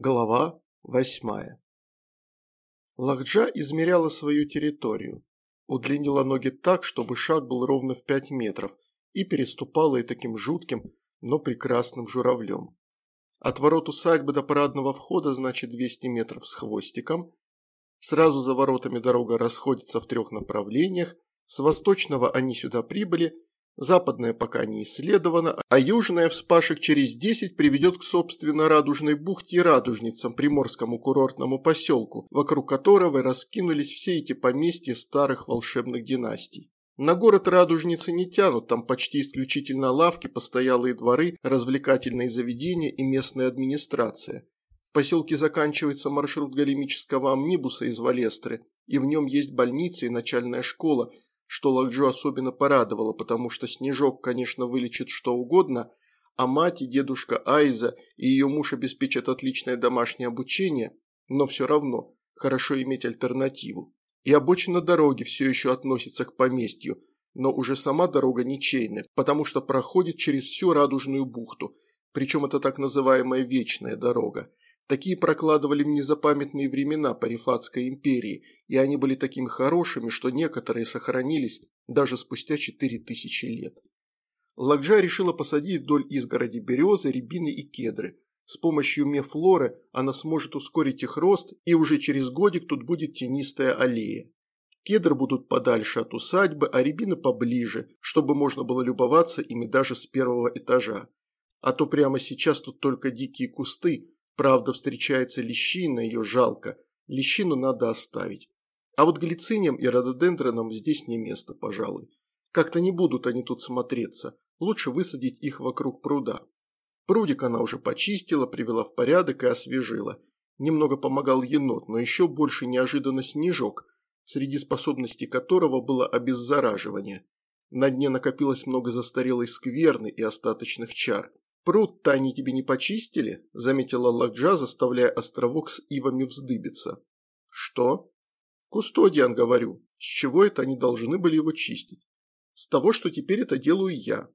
Глава восьмая Лакджа измеряла свою территорию, удлинила ноги так, чтобы шаг был ровно в пять метров, и переступала и таким жутким, но прекрасным журавлем. От ворот усадьбы до парадного входа, значит, 200 метров с хвостиком. Сразу за воротами дорога расходится в трех направлениях, с восточного они сюда прибыли – Западная пока не исследована, а южная вспашек через 10 приведет к собственно Радужной бухте и Радужницам, приморскому курортному поселку, вокруг которого раскинулись все эти поместья старых волшебных династий. На город Радужницы не тянут, там почти исключительно лавки, постоялые дворы, развлекательные заведения и местная администрация. В поселке заканчивается маршрут галимического амнибуса из Валестры, и в нем есть больница и начальная школа – что Лакджо особенно порадовало, потому что Снежок, конечно, вылечит что угодно, а мать и дедушка Айза и ее муж обеспечат отличное домашнее обучение, но все равно хорошо иметь альтернативу. И обочина дороги все еще относится к поместью, но уже сама дорога ничейная, потому что проходит через всю Радужную бухту, причем это так называемая вечная дорога. Такие прокладывали в незапамятные времена Парифатской империи, и они были такими хорошими, что некоторые сохранились даже спустя 4000 лет. Лакджа решила посадить вдоль изгороди березы, рябины и кедры. С помощью мефлоры она сможет ускорить их рост, и уже через годик тут будет тенистая аллея. Кедры будут подальше от усадьбы, а рябины поближе, чтобы можно было любоваться ими даже с первого этажа. А то прямо сейчас тут только дикие кусты, Правда, встречается лещина, ее жалко. Лещину надо оставить. А вот глициниям и рододендронам здесь не место, пожалуй. Как-то не будут они тут смотреться. Лучше высадить их вокруг пруда. Прудик она уже почистила, привела в порядок и освежила. Немного помогал енот, но еще больше неожиданно снежок, среди способностей которого было обеззараживание. На дне накопилось много застарелой скверны и остаточных чар. «Пруд-то они тебе не почистили?» – заметила Ладжа, заставляя островок с ивами вздыбиться. «Что?» «Кустодиан, говорю. С чего это они должны были его чистить?» «С того, что теперь это делаю я.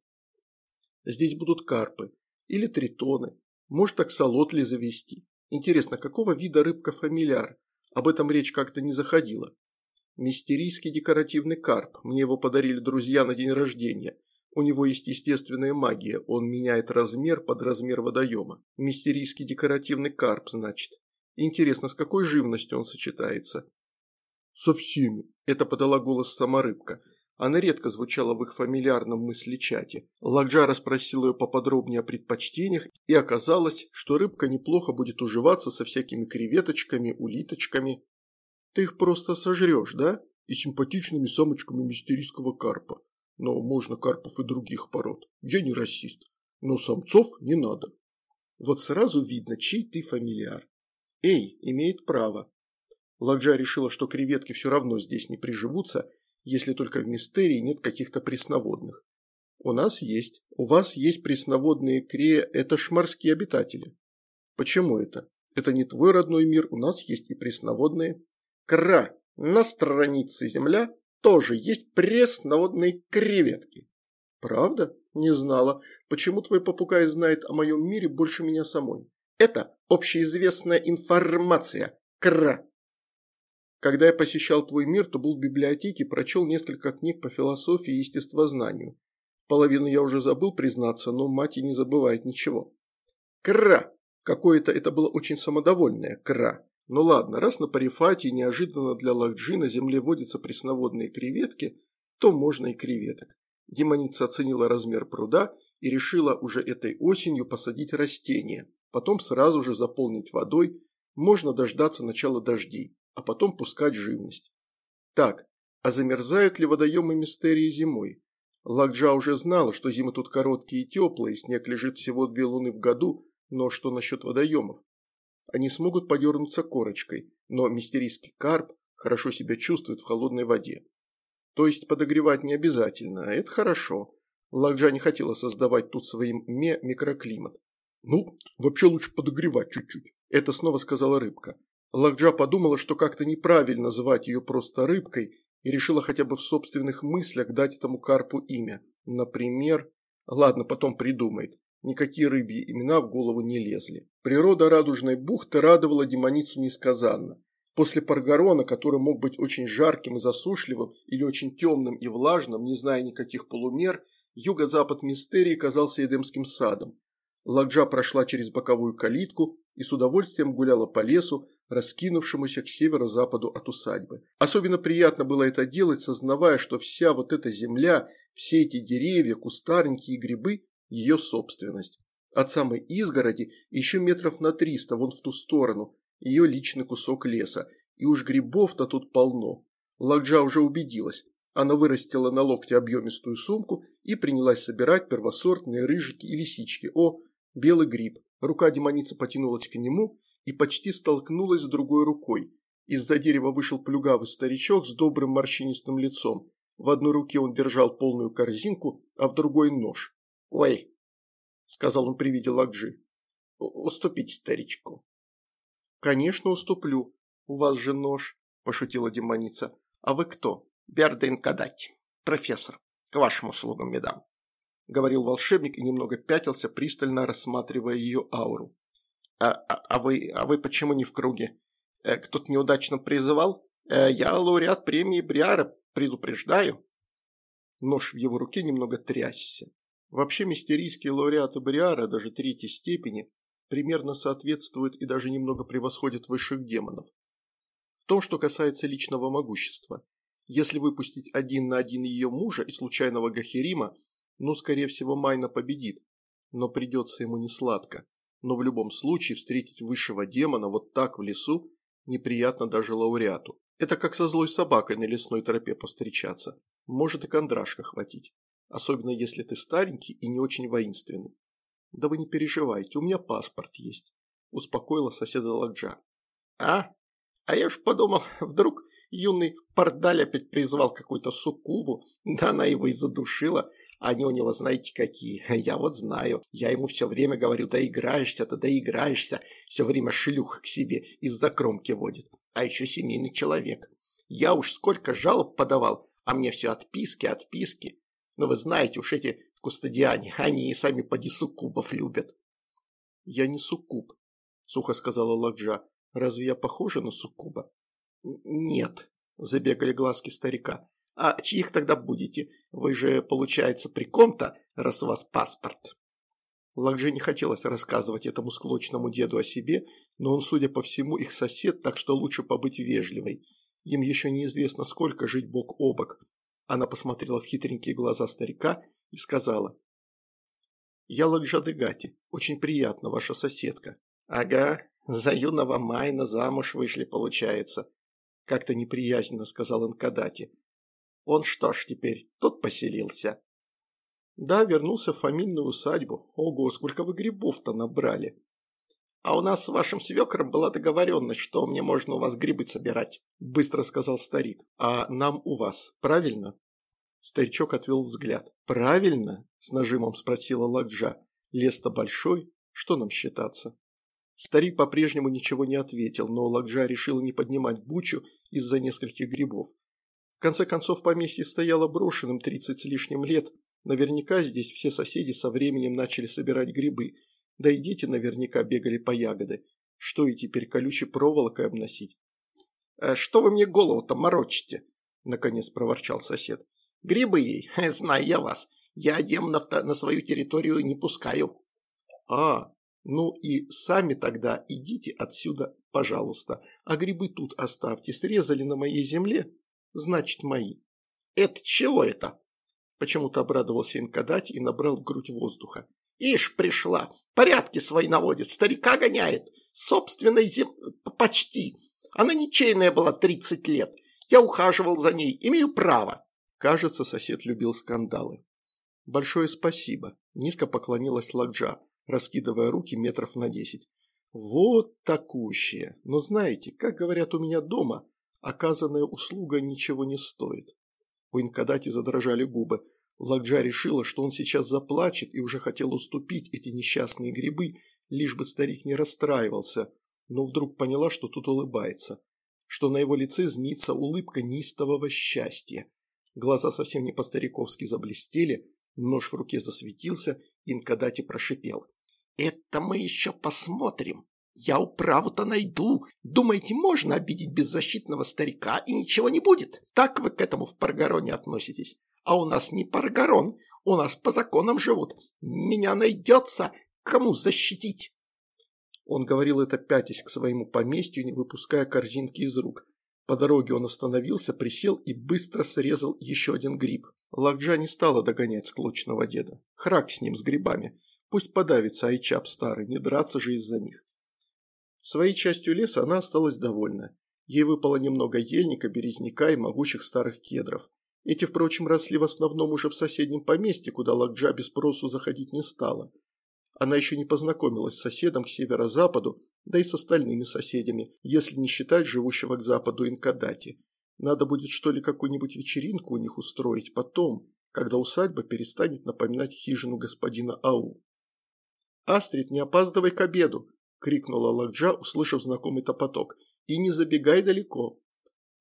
Здесь будут карпы. Или тритоны. Может, аксолотли завести. Интересно, какого вида рыбка-фамильяр? Об этом речь как-то не заходила. Мистерийский декоративный карп. Мне его подарили друзья на день рождения. У него есть естественная магия, он меняет размер под размер водоема. Мистерийский декоративный карп, значит. Интересно, с какой живностью он сочетается? Со всеми. Это подала голос сама рыбка. Она редко звучала в их фамильярном мыслечате. Лакджа расспросил ее поподробнее о предпочтениях, и оказалось, что рыбка неплохо будет уживаться со всякими креветочками, улиточками. Ты их просто сожрешь, да? И симпатичными самочками мистерийского карпа но можно карпов и других пород. Я не расист. Но самцов не надо. Вот сразу видно, чей ты фамильяр. Эй, имеет право. Ладжа решила, что креветки все равно здесь не приживутся, если только в мистерии нет каких-то пресноводных. У нас есть. У вас есть пресноводные кре... Это ж морские обитатели. Почему это? Это не твой родной мир, у нас есть и пресноводные. Кра. На странице земля тоже есть пресноводные креветки. Правда? Не знала. Почему твой попугай знает о моем мире больше меня самой? Это общеизвестная информация. Кра. Когда я посещал твой мир, то был в библиотеке, прочел несколько книг по философии и естествознанию. Половину я уже забыл признаться, но мать и не забывает ничего. Кра! Какое-то это было очень самодовольное кра. Ну ладно, раз на Парифатии неожиданно для Лакджи на земле водятся пресноводные креветки, то можно и креветок. Демоница оценила размер пруда и решила уже этой осенью посадить растения, потом сразу же заполнить водой, можно дождаться начала дождей, а потом пускать живность. Так, а замерзают ли водоемы мистерии зимой? Лакджа уже знала, что зимы тут короткие и теплые, снег лежит всего две луны в году, но что насчет водоемов? Они смогут подернуться корочкой, но мистерийский карп хорошо себя чувствует в холодной воде. То есть подогревать не обязательно, а это хорошо. Лакджа не хотела создавать тут своим ме микроклимат. «Ну, вообще лучше подогревать чуть-чуть», – это снова сказала рыбка. Лакджа подумала, что как-то неправильно называть ее просто рыбкой, и решила хотя бы в собственных мыслях дать этому карпу имя. Например... Ладно, потом придумает. Никакие рыбьи имена в голову не лезли. Природа Радужной бухты радовала демоницу несказанно. После Паргарона, который мог быть очень жарким и засушливым или очень темным и влажным, не зная никаких полумер, юго-запад Мистерии казался Эдемским садом. Ладжа прошла через боковую калитку и с удовольствием гуляла по лесу, раскинувшемуся к северо-западу от усадьбы. Особенно приятно было это делать, сознавая, что вся вот эта земля, все эти деревья, кустарники и грибы – ее собственность. От самой изгороди еще метров на триста вон в ту сторону, ее личный кусок леса. И уж грибов-то тут полно. Ладжа уже убедилась. Она вырастила на локте объемистую сумку и принялась собирать первосортные рыжики и лисички. О, белый гриб. Рука демоницы потянулась к нему и почти столкнулась с другой рукой. Из-за дерева вышел плюгавый старичок с добрым морщинистым лицом. В одной руке он держал полную корзинку, а в другой нож. «Ой», – сказал он при виде Лакджи, – «уступите старичку». «Конечно уступлю. У вас же нож», – пошутила демоница. «А вы кто?» «Берден Кадать, профессор. К вашим услугам, медам», – говорил волшебник и немного пятился, пристально рассматривая ее ауру. «А, а, а, вы, а вы почему не в круге? Э, кто-то неудачно призывал? Э, я лауреат премии Бриара, предупреждаю». Нож в его руке немного трясся. Вообще мистерийские лауреаты Бриара, даже третьей степени, примерно соответствует и даже немного превосходит высших демонов. В том, что касается личного могущества. Если выпустить один на один ее мужа и случайного Гахерима, ну, скорее всего, Майна победит. Но придется ему не сладко. Но в любом случае встретить высшего демона вот так в лесу неприятно даже лауреату. Это как со злой собакой на лесной тропе повстречаться. Может и кондрашка хватить. Особенно если ты старенький и не очень воинственный. «Да вы не переживайте, у меня паспорт есть», – успокоила соседа Ладжа. «А? А я уж подумал, вдруг юный Пардаль опять призвал какую-то суккубу, да она его и задушила. Они у него знаете какие, я вот знаю. Я ему все время говорю, доиграешься-то, доиграешься. Все время шлюх к себе из-за кромки водит. А еще семейный человек. Я уж сколько жалоб подавал, а мне все отписки, отписки. Но вы знаете уж эти кустодиане, они и сами поди суккубов любят. Я не суккуб, сухо сказала Ладжа. Разве я похожа на суккуба? Нет, забегали глазки старика. А чьих тогда будете? Вы же, получается, при ком-то, раз у вас паспорт. Лакже не хотелось рассказывать этому склочному деду о себе, но он, судя по всему, их сосед, так что лучше побыть вежливой. Им еще неизвестно, сколько жить бок о бок. Она посмотрела в хитренькие глаза старика и сказала. «Я Лакжадыгати. Очень приятно, ваша соседка». «Ага, за юного Майна замуж вышли, получается», – как-то неприязненно сказал Инкадати. «Он что ж теперь, тут поселился?» «Да, вернулся в фамильную усадьбу. Ого, сколько вы грибов-то набрали!» «А у нас с вашим свекром была договоренность, что мне можно у вас грибы собирать», – быстро сказал старик. «А нам у вас, правильно?» Старичок отвел взгляд. «Правильно?» – с нажимом спросила Ладжа. «Лес-то большой, что нам считаться?» Старик по-прежнему ничего не ответил, но Ладжа решила не поднимать бучу из-за нескольких грибов. В конце концов, поместье стояло брошенным тридцать с лишним лет. Наверняка здесь все соседи со временем начали собирать грибы. Да и дети наверняка бегали по ягоды. Что и теперь колючей проволокой обносить? «Э, «Что вы мне голову-то морочите?» – наконец проворчал сосед. Грибы ей, знаю я вас. Я демонов на свою территорию не пускаю. А, ну и сами тогда идите отсюда, пожалуйста. А грибы тут оставьте. Срезали на моей земле, значит мои. Это чего это? Почему-то обрадовался Инкадать и набрал в грудь воздуха. Ишь, пришла. Порядки свои наводит, старика гоняет. Собственной зем... Почти. Она ничейная была 30 лет. Я ухаживал за ней, имею право. Кажется, сосед любил скандалы. «Большое спасибо», – низко поклонилась Ладжа, раскидывая руки метров на десять. «Вот такущее. Но знаете, как говорят у меня дома, оказанная услуга ничего не стоит». У Инкадати задрожали губы. Ладжа решила, что он сейчас заплачет и уже хотел уступить эти несчастные грибы, лишь бы старик не расстраивался, но вдруг поняла, что тут улыбается, что на его лице змится улыбка нистового счастья. Глаза совсем не по-стариковски заблестели, Нож в руке засветился, Инкадати прошипел. «Это мы еще посмотрим. Я управу-то найду. Думаете, можно обидеть беззащитного старика и ничего не будет? Так вы к этому в Паргароне относитесь. А у нас не Паргарон, у нас по законам живут. Меня найдется, кому защитить». Он говорил это пятясь к своему поместью, не выпуская корзинки из рук. По дороге он остановился, присел и быстро срезал еще один гриб. Лакджа не стала догонять склочного деда. Храк с ним, с грибами. Пусть подавится Айчап старый, не драться же из-за них. Своей частью леса она осталась довольна. Ей выпало немного ельника, березняка и могучих старых кедров. Эти, впрочем, росли в основном уже в соседнем поместье, куда Лакджа без спросу заходить не стала. Она еще не познакомилась с соседом к северо-западу, да и с остальными соседями, если не считать живущего к западу Инкадати. Надо будет что ли какую-нибудь вечеринку у них устроить потом, когда усадьба перестанет напоминать хижину господина Ау. «Астрид, не опаздывай к обеду!» – крикнула Лакджа, услышав знакомый топоток. «И не забегай далеко!»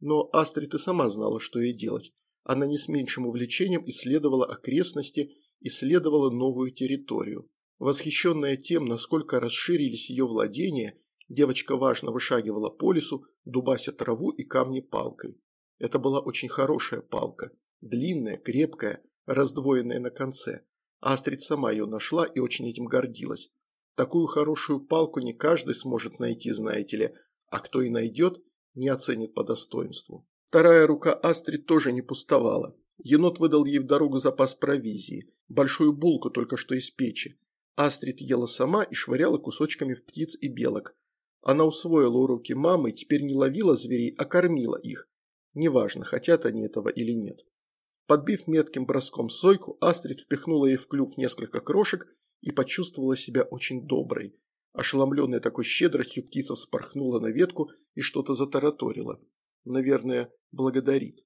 Но Астрид и сама знала, что ей делать. Она не с меньшим увлечением исследовала окрестности, исследовала новую территорию. Восхищенная тем, насколько расширились ее владения, девочка важно вышагивала по лесу, дубася траву и камни палкой. Это была очень хорошая палка, длинная, крепкая, раздвоенная на конце. Астрид сама ее нашла и очень этим гордилась. Такую хорошую палку не каждый сможет найти, знаете ли, а кто и найдет, не оценит по достоинству. Вторая рука Астрид тоже не пустовала. Енот выдал ей в дорогу запас провизии, большую булку только что из печи, Астрид ела сама и швыряла кусочками в птиц и белок. Она усвоила уроки мамы и теперь не ловила зверей, а кормила их. Неважно, хотят они этого или нет. Подбив метким броском сойку, Астрид впихнула ей в клюв несколько крошек и почувствовала себя очень доброй. Ошеломленная такой щедростью, птица вспорхнула на ветку и что-то затараторила. Наверное, благодарит.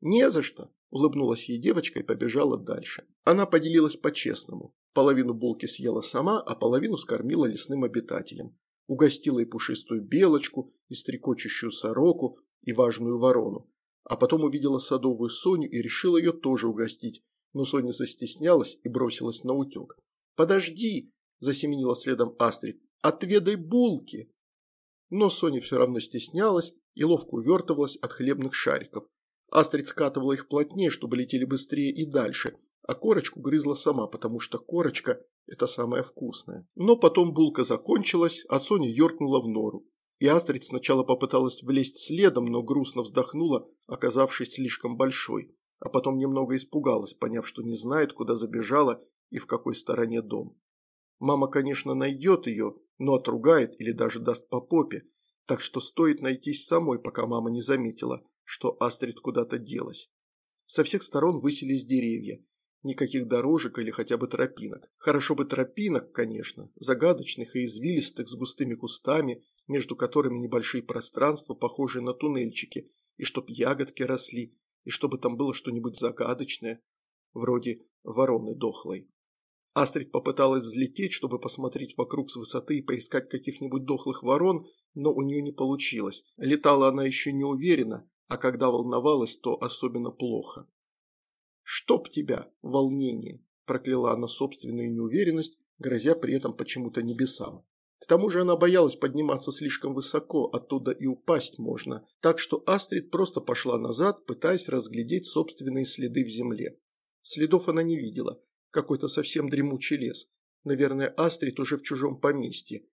«Не за что!» – улыбнулась ей девочка и побежала дальше. Она поделилась по-честному. Половину булки съела сама, а половину скормила лесным обитателям. Угостила и пушистую белочку, и стрекочущую сороку, и важную ворону. А потом увидела садовую Соню и решила ее тоже угостить, но Соня застеснялась и бросилась на утек. «Подожди!» – засеменила следом Астрид. «Отведай булки!» Но Соня все равно стеснялась и ловко увертывалась от хлебных шариков. Астрид скатывала их плотнее, чтобы летели быстрее и дальше, а корочку грызла сама, потому что корочка – это самое вкусное. Но потом булка закончилась, а Соня юркнула в нору. И Астрид сначала попыталась влезть следом, но грустно вздохнула, оказавшись слишком большой, а потом немного испугалась, поняв, что не знает, куда забежала и в какой стороне дом. Мама, конечно, найдет ее, но отругает или даже даст по попе, так что стоит найтись самой, пока мама не заметила, что Астрид куда-то делась. Со всех сторон высились деревья, Никаких дорожек или хотя бы тропинок. Хорошо бы тропинок, конечно, загадочных и извилистых с густыми кустами, между которыми небольшие пространства, похожие на туннельчики, и чтоб ягодки росли, и чтобы там было что-нибудь загадочное, вроде вороны дохлой. Астрид попыталась взлететь, чтобы посмотреть вокруг с высоты и поискать каких-нибудь дохлых ворон, но у нее не получилось. Летала она еще не уверенно, а когда волновалась, то особенно плохо. «Чтоб тебя, волнение!» – прокляла она собственную неуверенность, грозя при этом почему-то небесам. К тому же она боялась подниматься слишком высоко, оттуда и упасть можно, так что Астрид просто пошла назад, пытаясь разглядеть собственные следы в земле. Следов она не видела, какой-то совсем дремучий лес. Наверное, Астрид уже в чужом поместье.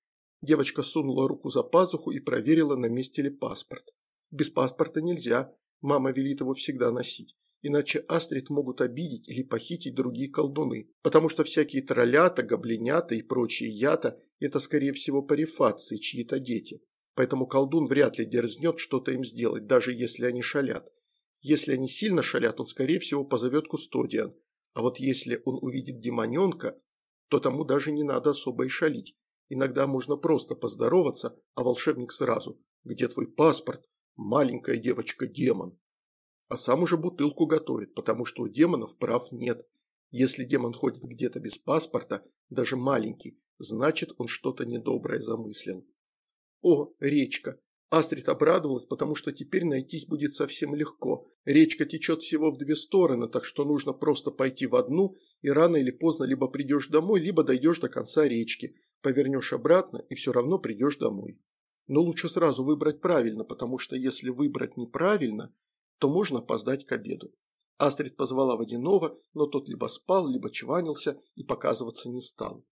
Девочка сунула руку за пазуху и проверила, на месте ли паспорт. Без паспорта нельзя, мама велит его всегда носить иначе Астрид могут обидеть или похитить другие колдуны, потому что всякие троллята, гоблинята и прочие ята – это, скорее всего, парифации, чьи-то дети. Поэтому колдун вряд ли дерзнет что-то им сделать, даже если они шалят. Если они сильно шалят, он, скорее всего, позовет кустодиан. А вот если он увидит демоненка, то тому даже не надо особо и шалить. Иногда можно просто поздороваться, а волшебник сразу. «Где твой паспорт? Маленькая девочка-демон» а сам уже бутылку готовит, потому что у демонов прав нет. Если демон ходит где-то без паспорта, даже маленький, значит он что-то недоброе замыслил. О, речка! Астрид обрадовалась, потому что теперь найтись будет совсем легко. Речка течет всего в две стороны, так что нужно просто пойти в одну, и рано или поздно либо придешь домой, либо дойдешь до конца речки, повернешь обратно и все равно придешь домой. Но лучше сразу выбрать правильно, потому что если выбрать неправильно, то можно опоздать к обеду. Астрид позвала водяного, но тот либо спал, либо чванился и показываться не стал.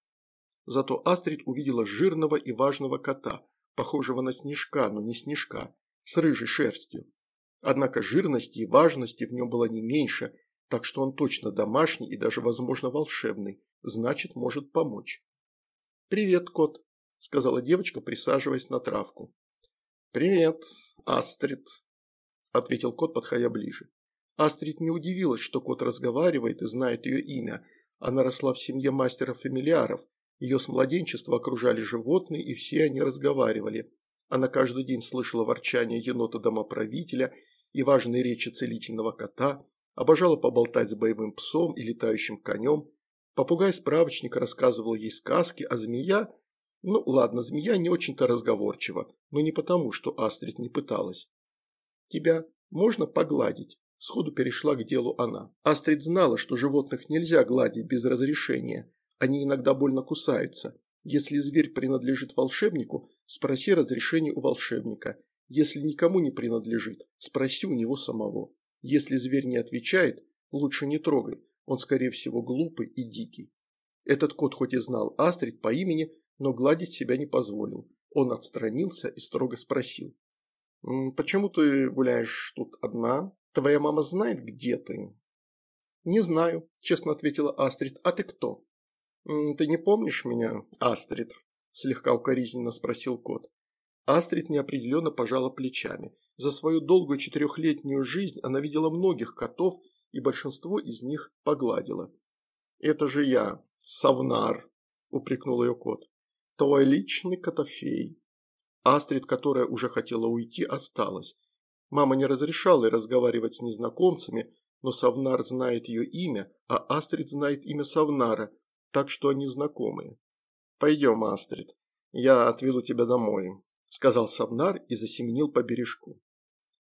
Зато Астрид увидела жирного и важного кота – похожего на снежка, но не снежка, с рыжей шерстью. Однако жирности и важности в нем было не меньше, так что он точно домашний и даже, возможно, волшебный, значит, может помочь. «Привет, кот», – сказала девочка, присаживаясь на травку. «Привет, Астрид», – ответил кот, подходя ближе. Астрид не удивилась, что кот разговаривает и знает ее имя. Она росла в семье мастеров-фамильяров, ее с младенчества окружали животные, и все они разговаривали. Она каждый день слышала ворчание енота-домоправителя и важные речи целительного кота, обожала поболтать с боевым псом и летающим конем. Попугай-справочник рассказывал ей сказки, а змея... Ну ладно, змея не очень-то разговорчива, но не потому, что Астрид не пыталась. «Тебя можно погладить?» Сходу перешла к делу она. Астрид знала, что животных нельзя гладить без разрешения, они иногда больно кусаются. Если зверь принадлежит волшебнику, спроси разрешение у волшебника. Если никому не принадлежит, спроси у него самого. Если зверь не отвечает, лучше не трогай, он скорее всего глупый и дикий. Этот кот хоть и знал Астрид по имени, но гладить себя не позволил. Он отстранился и строго спросил. «Почему ты гуляешь тут одна? Твоя мама знает, где ты?» «Не знаю», – честно ответила Астрид. «А ты кто?» «Ты не помнишь меня, Астрид?» – слегка укоризненно спросил кот. Астрид неопределенно пожала плечами. За свою долгую четырехлетнюю жизнь она видела многих котов, и большинство из них погладила. «Это же я, Савнар», – упрекнул ее кот. «Твой личный котофей». Астрид, которая уже хотела уйти, осталась. Мама не разрешала ей разговаривать с незнакомцами, но Савнар знает ее имя, а Астрид знает имя Савнара, так что они знакомые. «Пойдем, Астрид, я отведу тебя домой», – сказал Савнар и засеменил по бережку.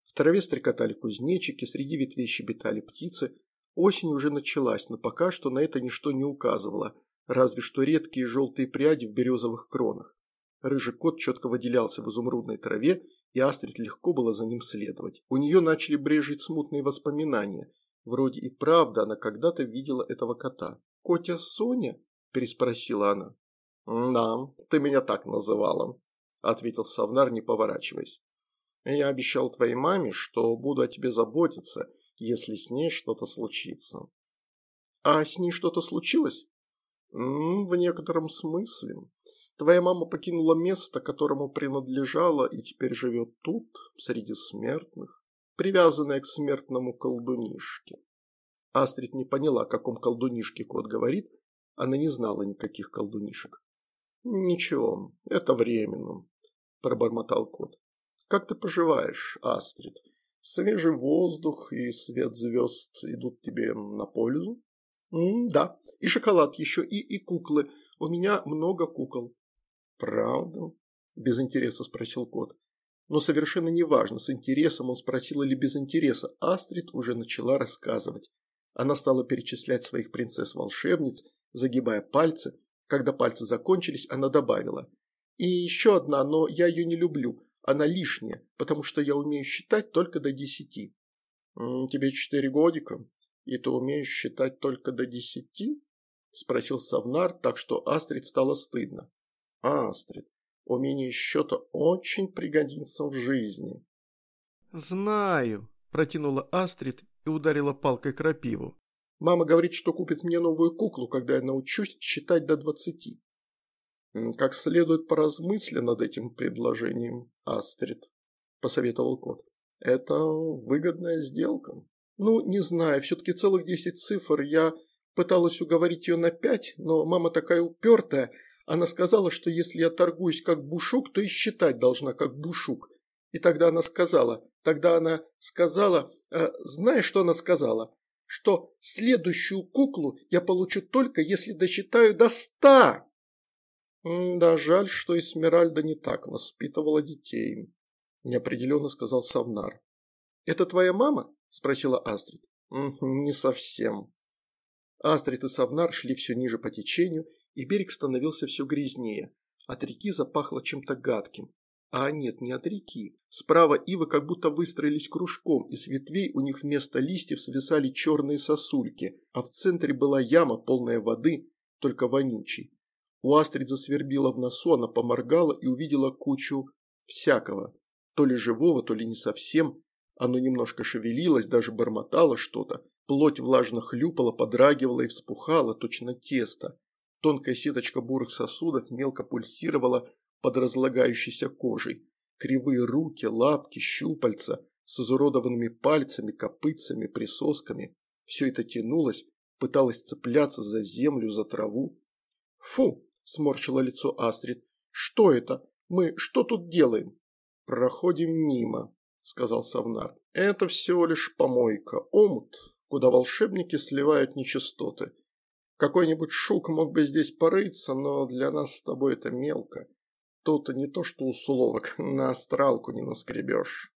В траве стрекотали кузнечики, среди ветвей щебетали птицы. Осень уже началась, но пока что на это ничто не указывало, разве что редкие желтые пряди в березовых кронах. Рыжий кот четко выделялся в изумрудной траве, и Астрид легко было за ним следовать. У нее начали брежить смутные воспоминания. Вроде и правда она когда-то видела этого кота. «Котя Соня?» – переспросила она. «Да, ты меня так называла», – ответил Савнар, не поворачиваясь. «Я обещал твоей маме, что буду о тебе заботиться, если с ней что-то случится». «А с ней что-то случилось?» «В некотором смысле. Твоя мама покинула место, которому принадлежала, и теперь живет тут, среди смертных, привязанная к смертному колдунишке. Астрид не поняла, о каком колдунишке кот говорит, она не знала никаких колдунишек. «Ничего, это временно», – пробормотал кот. «Как ты поживаешь, Астрид? Свежий воздух и свет звезд идут тебе на пользу?» М «Да, и шоколад еще, и, и куклы. У меня много кукол». «Правда?» – без интереса спросил кот. Но совершенно неважно, с интересом он спросил или без интереса, Астрид уже начала рассказывать. Она стала перечислять своих принцесс-волшебниц, загибая пальцы. Когда пальцы закончились, она добавила. «И еще одна, но я ее не люблю. Она лишняя, потому что я умею считать только до десяти». «Тебе четыре годика, и ты умеешь считать только до десяти?» – спросил Савнар, так что Астрид стало стыдно. «Астрид, умение счета очень пригодится в жизни». «Знаю», – протянула Астрид и ударила палкой крапиву. Мама говорит, что купит мне новую куклу, когда я научусь считать до двадцати. Как следует поразмысли над этим предложением, Астрид, посоветовал кот. Это выгодная сделка. Ну, не знаю, все-таки целых десять цифр. Я пыталась уговорить ее на пять, но мама такая упертая. Она сказала, что если я торгуюсь как бушук, то и считать должна как бушук. И тогда она сказала, тогда она сказала, э, знаешь, что она сказала? Что следующую куклу я получу только, если досчитаю до ста. Да, жаль, что Эсмеральда не так воспитывала детей, – неопределенно сказал Савнар. «Это твоя мама?» – спросила Астрид. «Не совсем». Астрид и Савнар шли все ниже по течению, и берег становился все грязнее. От реки запахло чем-то гадким. А нет, не от реки. Справа ивы как будто выстроились кружком, и с ветвей у них вместо листьев свисали черные сосульки, а в центре была яма, полная воды, только вонючей. У Астрид засвербила в носу, она поморгала и увидела кучу всякого. То ли живого, то ли не совсем. Оно немножко шевелилось, даже бормотало что-то. Плоть влажно хлюпала, подрагивала и вспухала, точно тесто. Тонкая сеточка бурых сосудов мелко пульсировала, под разлагающейся кожей. Кривые руки, лапки, щупальца с изуродованными пальцами, копытцами, присосками. Все это тянулось, пыталось цепляться за землю, за траву. «Фу!» – сморщило лицо Астрид. «Что это? Мы что тут делаем?» «Проходим мимо», – сказал Савнар. «Это всего лишь помойка, омут, куда волшебники сливают нечистоты. Какой-нибудь шук мог бы здесь порыться, но для нас с тобой это мелко. Тут не то что условок, на астралку не наскребешь.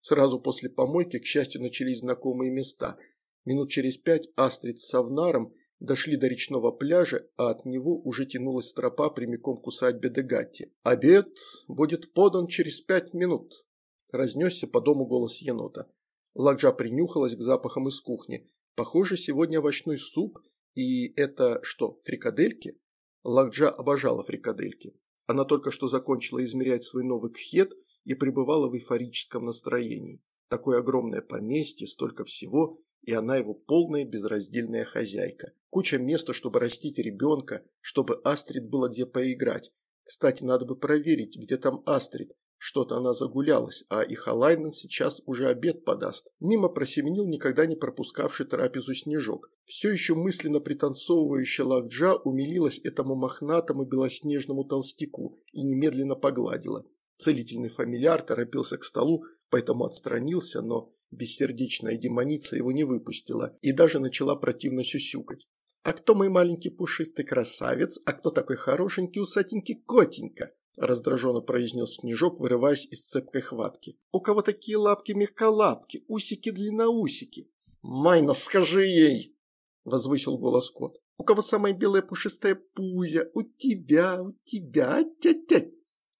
Сразу после помойки, к счастью, начались знакомые места. Минут через пять Астрид с Савнаром дошли до речного пляжа, а от него уже тянулась тропа прямиком к усадьбе Дегатти. «Обед будет подан через пять минут», – разнесся по дому голос енота. Ладжа принюхалась к запахам из кухни. «Похоже, сегодня овощной суп, и это что, фрикадельки?» Ладжа обожала фрикадельки. Она только что закончила измерять свой новый кхет и пребывала в эйфорическом настроении. Такое огромное поместье, столько всего, и она его полная безраздельная хозяйка. Куча места, чтобы растить ребенка, чтобы Астрид было где поиграть. Кстати, надо бы проверить, где там Астрид. Что-то она загулялась, а и Халайнен сейчас уже обед подаст. Мимо просеменил никогда не пропускавший трапезу Снежок. Все еще мысленно пританцовывающая Лакджа умилилась этому мохнатому белоснежному толстяку и немедленно погладила. Целительный фамильяр торопился к столу, поэтому отстранился, но бессердечная демоница его не выпустила и даже начала противно сюсюкать. «А кто мой маленький пушистый красавец? А кто такой хорошенький усатенький котенька?» – раздраженно произнес Снежок, вырываясь из цепкой хватки. «У кого такие лапки-мягколапки, усики-длинноусики?» «Майна, скажи ей!» – возвысил голос кот. «У кого самая белая пушистая пузя? У тебя, у тебя, тять-тять!»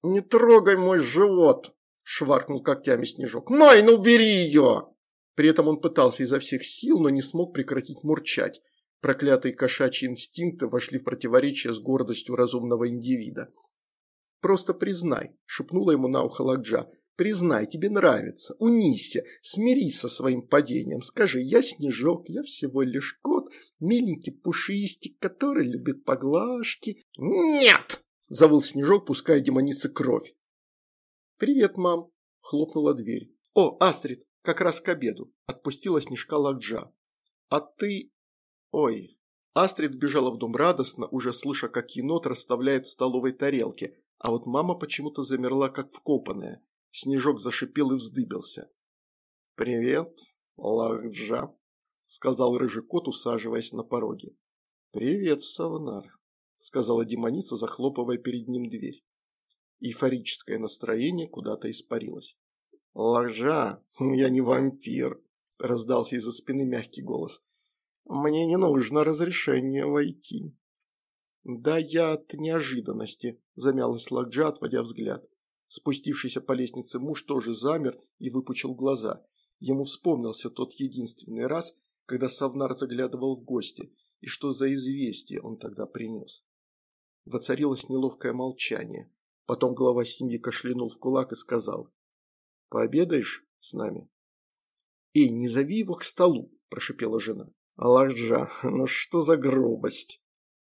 «Не трогай мой живот!» – шваркнул когтями Снежок. «Майна, убери ее!» При этом он пытался изо всех сил, но не смог прекратить мурчать. Проклятые кошачьи инстинкты вошли в противоречие с гордостью разумного индивида. «Просто признай», – шепнула ему на ухо Ладжа. «Признай, тебе нравится. Унисься, смирись со своим падением. Скажи, я снежок, я всего лишь кот, миленький пушистик, который любит поглажки». «Нет!» – завыл снежок, пуская демонице кровь. «Привет, мам», – хлопнула дверь. «О, Астрид, как раз к обеду», – отпустила снежка Ладжа. «А ты...» «Ой». Астрид бежала в дом радостно, уже слыша, как енот расставляет в столовой тарелки, а вот мама почему-то замерла, как вкопанная. Снежок зашипел и вздыбился. «Привет, Лахджа», – сказал рыжий кот, усаживаясь на пороге. «Привет, Савнар», – сказала демоница, захлопывая перед ним дверь. Эйфорическое настроение куда-то испарилось. «Лахджа, я не вампир», – раздался из-за спины мягкий голос. «Мне не нужно разрешение войти». «Да я от неожиданности», – замялась Лакджа, отводя взгляд. Спустившийся по лестнице муж тоже замер и выпучил глаза. Ему вспомнился тот единственный раз, когда Савнар заглядывал в гости, и что за известие он тогда принес. Воцарилось неловкое молчание. Потом глава семьи кашлянул в кулак и сказал. «Пообедаешь с нами?» «Эй, не зови его к столу», – прошипела жена. «Аллахджа, ну что за грубость?»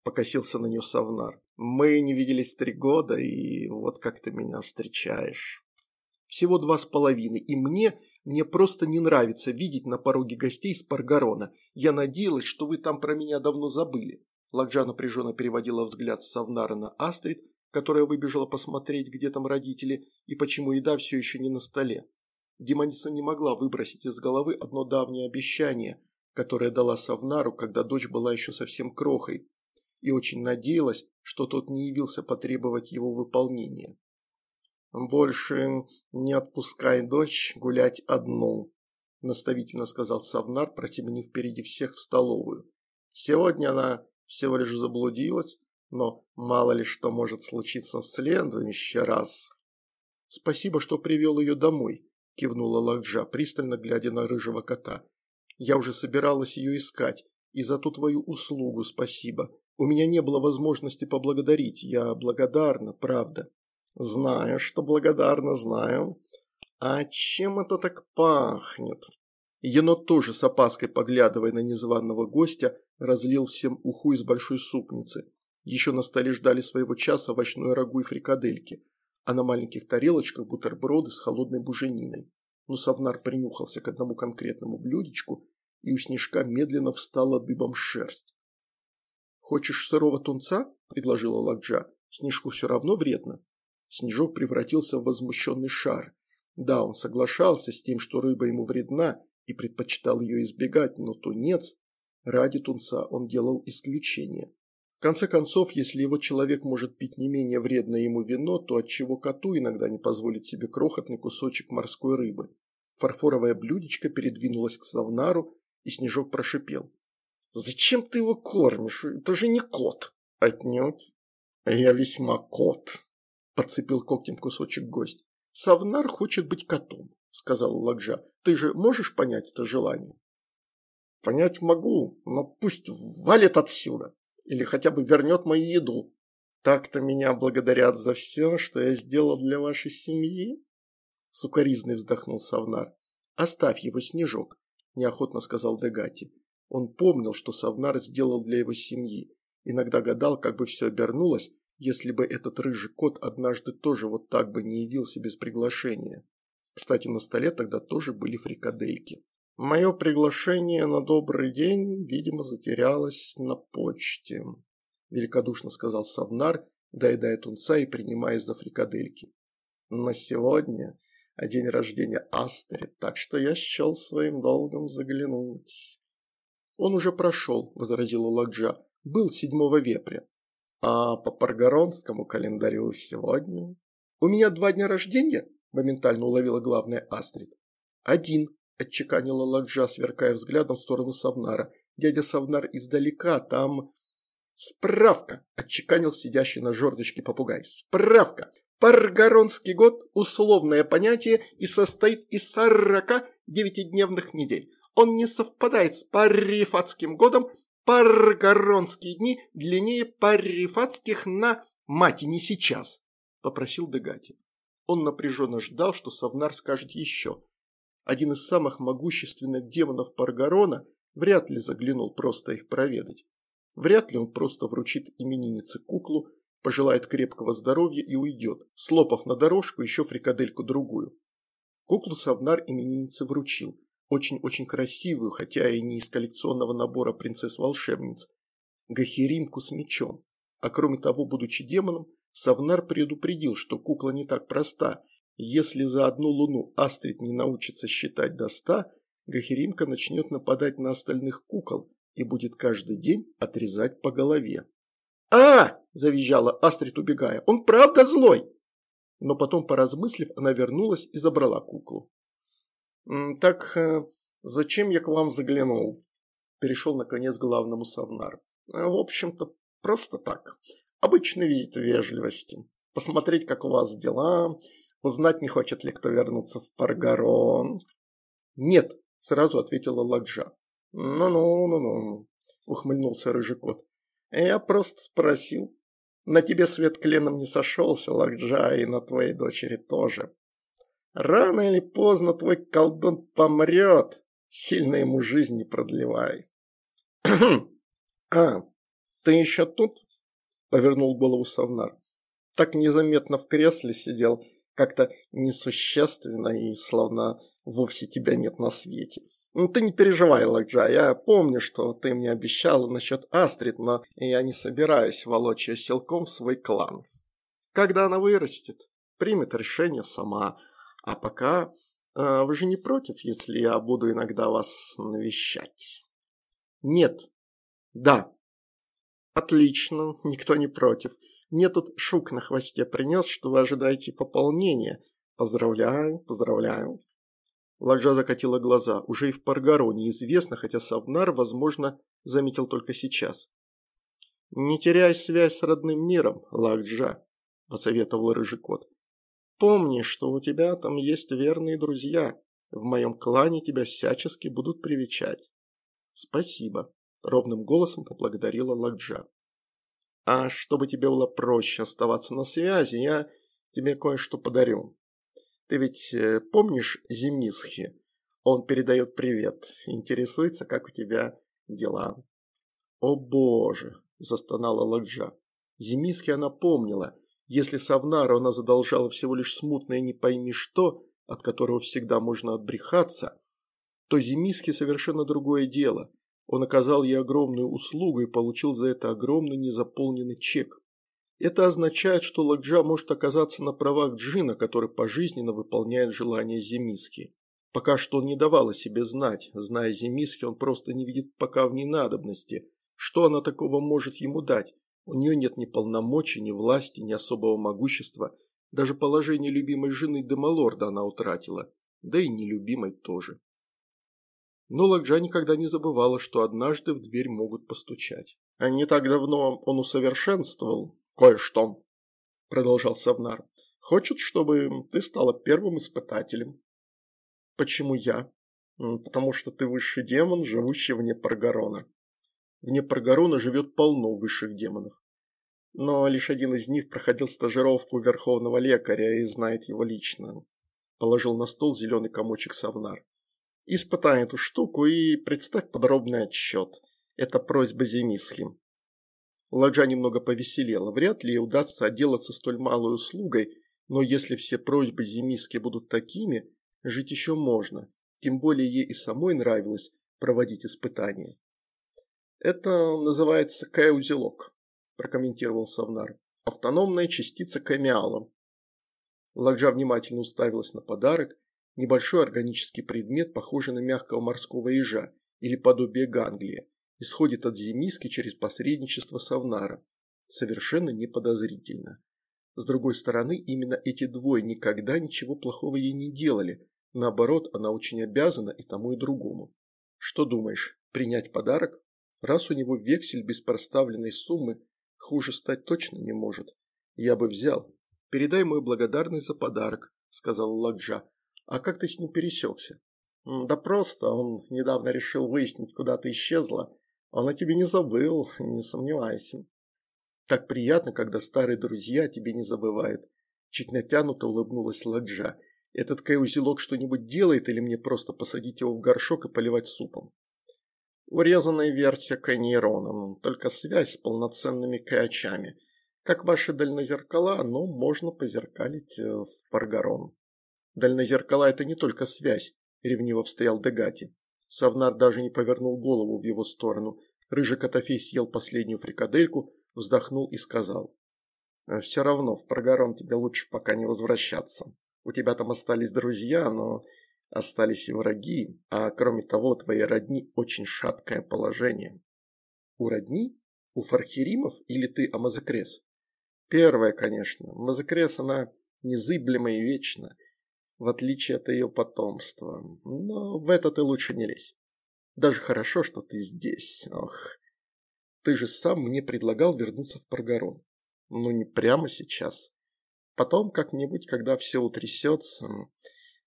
Покосился на нее Савнар. «Мы не виделись три года, и вот как ты меня встречаешь». «Всего два с половиной, и мне, мне просто не нравится видеть на пороге гостей с Паргарона. Я надеялась, что вы там про меня давно забыли». Лакджа напряженно переводила взгляд Савнара на Астрид, которая выбежала посмотреть, где там родители, и почему еда все еще не на столе. Демоница не могла выбросить из головы одно давнее обещание, которое дала Савнару, когда дочь была еще совсем крохой, и очень надеялась, что тот не явился потребовать его выполнения. «Больше не отпускай дочь гулять одну», – наставительно сказал Савнар, протемнив впереди всех в столовую. «Сегодня она всего лишь заблудилась, но мало ли что может случиться в следующий раз». «Спасибо, что привел ее домой», – кивнула Лакджа, пристально глядя на рыжего кота. «Я уже собиралась ее искать, и за ту твою услугу спасибо. У меня не было возможности поблагодарить, я благодарна, правда». «Знаю, что благодарна, знаю. А чем это так пахнет?» Енот тоже с опаской, поглядывая на незваного гостя, разлил всем уху из большой супницы. Еще на столе ждали своего часа овощной рагу и фрикадельки а на маленьких тарелочках бутерброды с холодной бужениной. Но Савнар принюхался к одному конкретному блюдечку, и у Снежка медленно встала дыбом шерсть. «Хочешь сырого тунца?» – предложила Ладжа. «Снежку все равно вредно». Снежок превратился в возмущенный шар. Да, он соглашался с тем, что рыба ему вредна, и предпочитал ее избегать, но тунец, ради тунца он делал исключение конце концов, если его человек может пить не менее вредное ему вино, то отчего коту иногда не позволить себе крохотный кусочек морской рыбы? Фарфоровое блюдечко передвинулось к Савнару, и Снежок прошипел. «Зачем ты его кормишь? Это же не кот!» «Отнюдь. Я весьма кот», – подцепил когтем кусочек гость. «Савнар хочет быть котом», – сказал Ладжа. «Ты же можешь понять это желание?» «Понять могу, но пусть валит отсюда», или хотя бы вернет мою еду. Так-то меня благодарят за все, что я сделал для вашей семьи?» Сукаризный вздохнул Савнар. «Оставь его, Снежок», – неохотно сказал Дегати. Он помнил, что Савнар сделал для его семьи. Иногда гадал, как бы все обернулось, если бы этот рыжий кот однажды тоже вот так бы не явился без приглашения. Кстати, на столе тогда тоже были фрикадельки. Мое приглашение на добрый день, видимо, затерялось на почте, великодушно сказал Савнар, доедая тунца и принимаясь за фрикадельки. На сегодня день рождения Астрид, так что я счел своим долгом заглянуть. Он уже прошел, возразила Ладжа, был седьмого вепря. А по паргоронскому календарю сегодня... У меня два дня рождения, моментально уловила главная Астрид. Один, – отчеканила Ладжа, сверкая взглядом в сторону Савнара. «Дядя Савнар издалека, там...» «Справка!» – отчеканил сидящий на жердочке попугай. «Справка! Паргоронский год – условное понятие и состоит из сорока девятидневных недель. Он не совпадает с парифатским годом. Паргоронские дни длиннее парифатских на... Мать, не сейчас!» – попросил Дегати. Он напряженно ждал, что Савнар скажет еще – один из самых могущественных демонов Паргарона, вряд ли заглянул просто их проведать. Вряд ли он просто вручит имениннице куклу, пожелает крепкого здоровья и уйдет, слопав на дорожку еще фрикадельку другую. Куклу Савнар имениннице вручил, очень-очень красивую, хотя и не из коллекционного набора принцесс-волшебниц, гахеримку с мечом. А кроме того, будучи демоном, Савнар предупредил, что кукла не так проста – если за одну луну Астрид не научится считать до ста, Гахеримка начнет нападать на остальных кукол и будет каждый день отрезать по голове. «А!» – завизжала Астрид, убегая. «Он правда злой!» Но потом, поразмыслив, она вернулась и забрала куклу. «Так э, зачем я к вам заглянул?» – перешел, наконец, к главному Савнар. «В общем-то, просто так. Обычный визит вежливости. Посмотреть, как у вас дела, Узнать, не хочет ли кто вернуться в Паргарон. Нет, сразу ответила Ладжа. Ну-ну, ну-ну, ухмыльнулся рыжий кот. Я просто спросил. На тебе свет кленом не сошелся, Ладжа, и на твоей дочери тоже. Рано или поздно твой колдун помрет. Сильно ему жизнь не продлевай. «А, ты еще тут?» – повернул голову Савнар. Так незаметно в кресле сидел, как-то несущественно и словно вовсе тебя нет на свете. Ну, ты не переживай, Лакджа, я помню, что ты мне обещала насчет Астрид, но я не собираюсь волочь ее силком в свой клан. Когда она вырастет, примет решение сама. А пока э, вы же не против, если я буду иногда вас навещать? Нет. Да. Отлично, никто не против. Мне тут шук на хвосте принес, что вы ожидаете пополнения. Поздравляю, поздравляю». Ладжа закатила глаза. Уже и в Паргароне известно, хотя Савнар, возможно, заметил только сейчас. «Не теряй связь с родным миром, Ладжа», – посоветовал Рыжий кот. «Помни, что у тебя там есть верные друзья. В моем клане тебя всячески будут привечать». «Спасибо», – ровным голосом поблагодарила Ладжа. «А чтобы тебе было проще оставаться на связи, я тебе кое-что подарю. Ты ведь э, помнишь Зимисхи? Он передает привет, интересуется, как у тебя дела». «О боже!» – застонала Ладжа. Зимисхи она помнила. Если Савнару она задолжала всего лишь смутное не пойми что, от которого всегда можно отбрехаться, то Зимисхи совершенно другое дело. Он оказал ей огромную услугу и получил за это огромный незаполненный чек. Это означает, что Лакджа может оказаться на правах джина, который пожизненно выполняет желания Зимиски. Пока что он не давал о себе знать. Зная Зимиски, он просто не видит пока в ней надобности. Что она такого может ему дать? У нее нет ни полномочий, ни власти, ни особого могущества. Даже положение любимой жены Демалорда она утратила. Да и нелюбимой тоже. Но Лакджа никогда не забывала, что однажды в дверь могут постучать. А не так давно он усовершенствовал кое-что, продолжал Савнар. Хочет, чтобы ты стала первым испытателем. Почему я? Потому что ты высший демон, живущий вне Паргарона. Вне Паргарона живет полно высших демонов. Но лишь один из них проходил стажировку Верховного Лекаря и знает его лично. Положил на стол зеленый комочек Савнар. Испытай эту штуку и представь подробный отчет. Это просьба Зенисхи. Ладжа немного повеселела. Вряд ли ей удастся отделаться столь малой услугой, но если все просьбы Зимиски будут такими, жить еще можно. Тем более ей и самой нравилось проводить испытания. «Это называется каузелок», – прокомментировал Савнар. «Автономная частица камиала». Ладжа внимательно уставилась на подарок, Небольшой органический предмет, похожий на мягкого морского ежа или подобие ганглия, исходит от зимиски через посредничество Савнара. Совершенно неподозрительно. С другой стороны, именно эти двое никогда ничего плохого ей не делали. Наоборот, она очень обязана и тому, и другому. Что думаешь, принять подарок? Раз у него вексель без проставленной суммы, хуже стать точно не может. Я бы взял. Передай мою благодарность за подарок, сказал Ладжа. А как ты с ним пересекся? Да просто, он недавно решил выяснить, куда ты исчезла. Он о тебе не забыл, не сомневайся. Так приятно, когда старые друзья тебе не забывают. Чуть натянуто улыбнулась Ладжа. Этот кайузелок что-нибудь делает или мне просто посадить его в горшок и поливать супом? Урезанная версия кайнейрона, только связь с полноценными каячами. Как ваши дальнозеркала, но можно позеркалить э, в Паргарон. Дальнозеркала – это не только связь, ревниво встрял Дегати. Савнар даже не повернул голову в его сторону. Рыжий Котофей съел последнюю фрикадельку, вздохнул и сказал. «Э, «Все равно в Прогорон тебе лучше пока не возвращаться. У тебя там остались друзья, но остались и враги, а кроме того, у твоей родни очень шаткое положение». «У родни? У Фархиримов или ты Амазакрес?» «Первое, конечно. Мазакрес, она незыблема и вечна в отличие от ее потомства. Но в это ты лучше не лезь. Даже хорошо, что ты здесь. Ох, ты же сам мне предлагал вернуться в Паргарон. Ну, не прямо сейчас. Потом как-нибудь, когда все утрясется.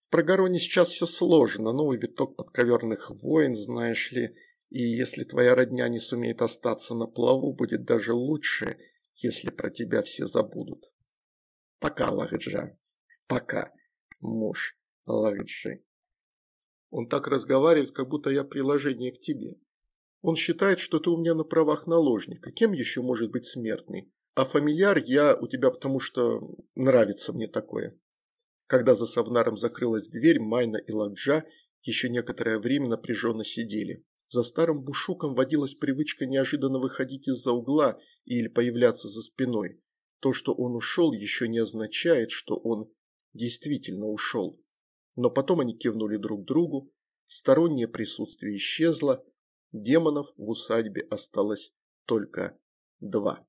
В Паргароне сейчас все сложно. Новый виток подковерных войн, знаешь ли. И если твоя родня не сумеет остаться на плаву, будет даже лучше, если про тебя все забудут. Пока, Лахджа. Пока муж Лакджи. Он так разговаривает, как будто я приложение к тебе. Он считает, что ты у меня на правах наложника. Кем еще может быть смертный? А фамильяр я у тебя потому, что нравится мне такое. Когда за Савнаром закрылась дверь, Майна и Ладжа еще некоторое время напряженно сидели. За старым бушуком водилась привычка неожиданно выходить из-за угла или появляться за спиной. То, что он ушел, еще не означает, что он действительно ушел. Но потом они кивнули друг другу, стороннее присутствие исчезло, демонов в усадьбе осталось только два.